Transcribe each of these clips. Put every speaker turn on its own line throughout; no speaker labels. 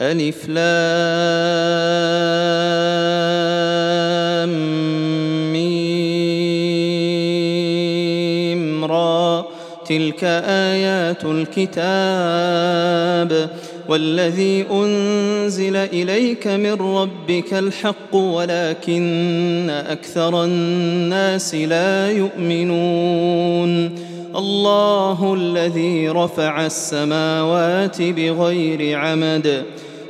ألف لام ميم را. تلك آيات الكتاب. والذي أنزل إليك من ربك الحق ولكن أكثر الناس لا يؤمنون. الله الذي رفع السماوات بغير عمد.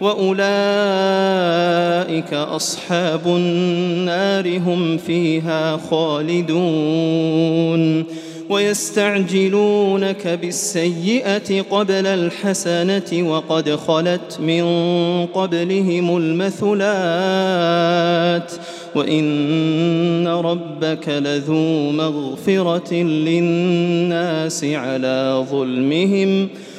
وأولئك أصحاب النار هم فيها خالدون. ويستعجلونك بالسيئة قبل الحسنة وقد خلت من قبلهم المثلات. وإن ربك لذو مغفرة للناس على ظلمهم.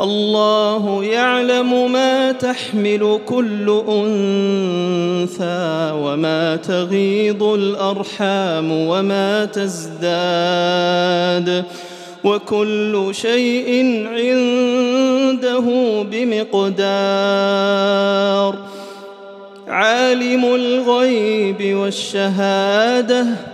الله يعلم ما تحمل كل أنثى وما تغيض الأرحام وما تزداد وكل شيء عنده بمقدار. عالم الغيب والشهادة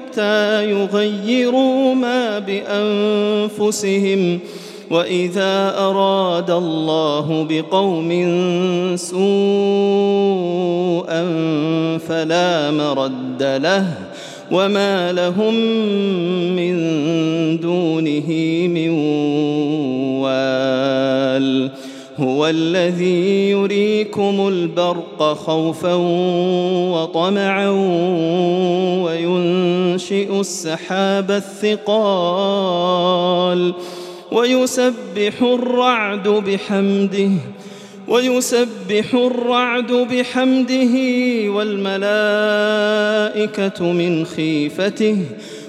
يغيروا ما بأنفسهم. وإذا أراد الله بقوم سوءا فلا مرد له. وما لهم من دونه من وال. هو الذي يريكم البرق خوفا وطمعا وينشئ السحاب الثقال ويسبح الرعد بحمده ويسبح الرعد بحمده والملائكة من خيفته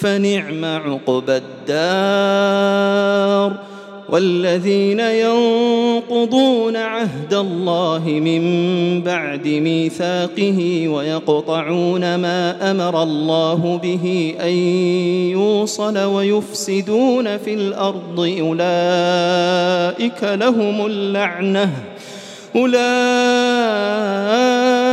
فنعم عقبى الدار والذين ينقضون عهد الله من بعد ميثاقه ويقطعون ما أمر الله به أن يوصل ويفسدون في الأرض أولئك لهم اللعنة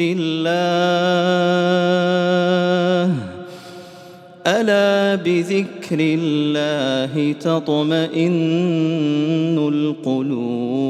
الله. ألا بذكر الله تطمئن القلوب؟